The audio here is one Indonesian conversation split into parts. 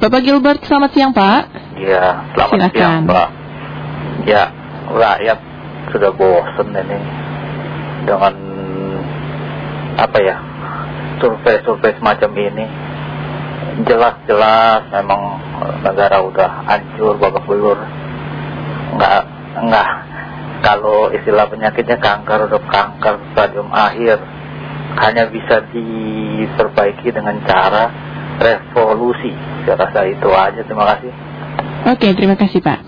Bapak Gilbert, selamat siang Pak. Iya, selamat Silakan. siang Pak. Ya, rakyat sudah bosen ini dengan apa ya survei-survei semacam ini. Jelas-jelas memang negara udah hancur babak belur. Enggak, enggak. Kalau istilah penyakitnya kanker udah kanker stadium akhir, hanya bisa diperbaiki dengan cara revolusi. Saya rasa itu aja. Terima kasih. Oke, terima kasih Pak.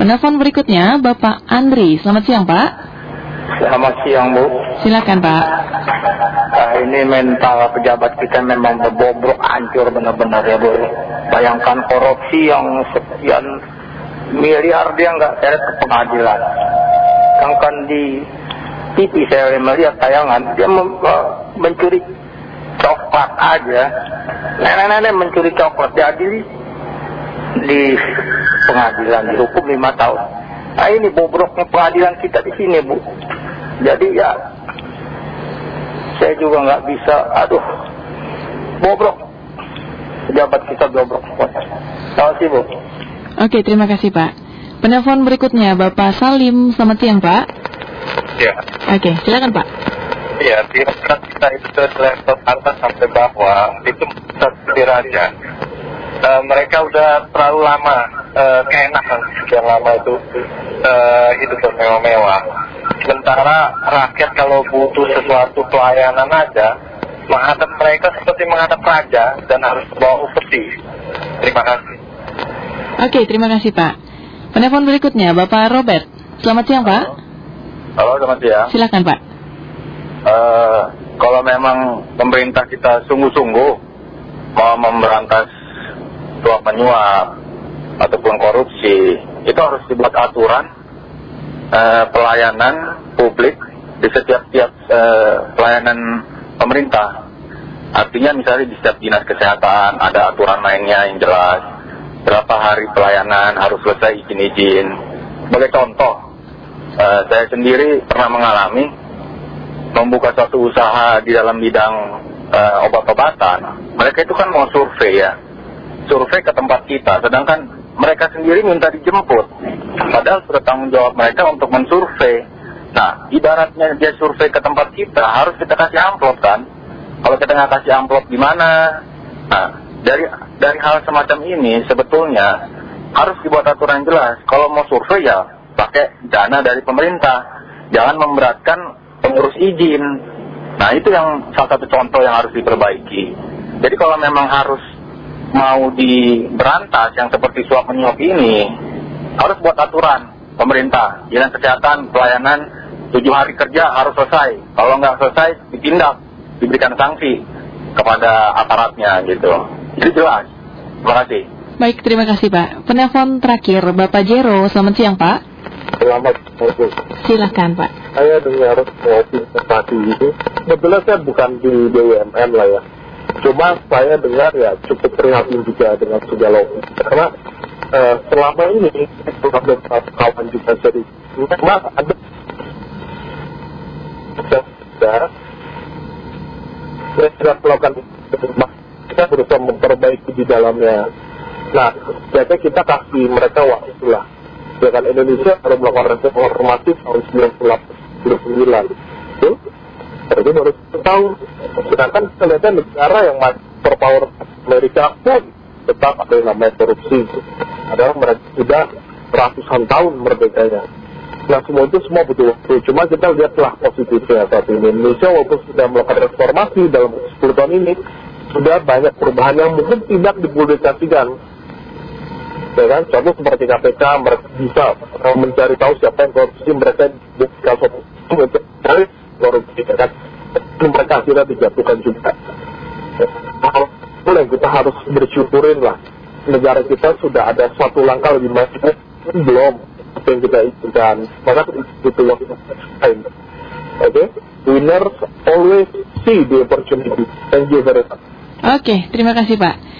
Penelpon berikutnya Bapak Andri. Selamat siang Pak. Selamat siang Bu. Silakan Pak. Ah, ini mental pejabat kita memang berbobrok hancur benar-benar ya Bu. Bayangkan korupsi yang sekian miliar dia nggak seret ke pengadilan. Sedangkan di TV saya melihat tayangan dia mencuri coklat aja. Nenek-nenek mencuri coklat diadili di pengadilan dihukum lima tahun. Nah ini bobroknya pengadilan kita di sini bu. Jadi ya saya juga nggak bisa. Aduh bobrok. Pejabat kita bobrok. Terima kasih bu. Oke, terima kasih Pak. Penelpon berikutnya Bapak Salim. Selamat siang Pak. Ya, Oke, silakan Pak. Ya birokrat kita itu dari level atas sampai bawah itu seperti raja. Eh, mereka udah terlalu lama eh, keenakan sekian lama itu eh, hidup bermewah-mewah. Sementara rakyat kalau butuh sesuatu pelayanan aja, menghadap mereka seperti menghadap raja dan harus bawa upeti. Terima kasih. Oke, terima kasih Pak. Penelpon berikutnya Bapak Robert. Selamat siang Pak. Halo, selamat siang. Silakan Pak. Eh, kalau memang pemerintah kita sungguh-sungguh mau memberantas suap menyuap ataupun korupsi, itu harus dibuat aturan eh, pelayanan publik di setiap-tiap eh, pelayanan pemerintah. Artinya misalnya di setiap dinas kesehatan ada aturan mainnya yang jelas, berapa hari pelayanan harus selesai izin-izin. Sebagai contoh, saya sendiri pernah mengalami membuka suatu usaha di dalam bidang eh, obat-obatan, mereka itu kan mau survei ya, survei ke tempat kita, sedangkan mereka sendiri minta dijemput, padahal sudah tanggung jawab mereka untuk mensurvei. Nah, ibaratnya dia survei ke tempat kita, harus kita kasih amplop kan? Kalau kita nggak kasih amplop gimana? Nah, dari dari hal semacam ini sebetulnya harus dibuat aturan jelas. Kalau mau survei ya pakai dana dari pemerintah, jangan memberatkan pengurus izin. Nah itu yang salah satu contoh yang harus diperbaiki. Jadi kalau memang harus mau diberantas yang seperti suap menyuap ini, harus buat aturan pemerintah. Dinas kesehatan pelayanan tujuh hari kerja harus selesai. Kalau nggak selesai ditindak, diberikan sanksi kepada aparatnya gitu. Jadi jelas. Terima kasih. Baik, terima kasih Pak. Penelpon terakhir Bapak Jero. Selamat siang Pak. Selamat pagi. Silakan Pak. Saya dengar ngopi tadi itu, sebetulnya saya bukan di BUMN lah ya. Cuma saya dengar ya cukup prihatin juga dengan segala karena eh, selama ini ada beberapa kawan juga jadi memang ada sudah tidak melakukan kita berusaha memperbaiki di dalamnya. Nah, jadi kita kasih mereka waktu lah. Sedangkan Indonesia baru melakukan reformasi tahun 1999. Betul? Berarti baru tahun. Sedangkan kita lihatnya negara yang masih berpower Amerika pun tetap ada yang namanya korupsi. Adalah mereka sudah ratusan tahun merdekanya. Nah semua itu semua butuh waktu. Cuma kita lihatlah positifnya saat ini. Indonesia walaupun sudah melakukan reformasi dalam 10 tahun ini, sudah banyak perubahan yang mungkin tidak dipublikasikan ya kan? Contoh seperti KPK mereka bisa mencari tahu siapa yang korupsi mereka buka suatu mencari korupsi ya kan? Mereka akhirnya dijatuhkan juga. Hal itu yang kita harus bersyukurin lah. Negara kita sudah ada suatu langkah lebih maju. Belum yang kita inginkan. Maka itu yang lain oke? Winners always see the opportunity. Thank you very much. Oke, terima kasih Pak.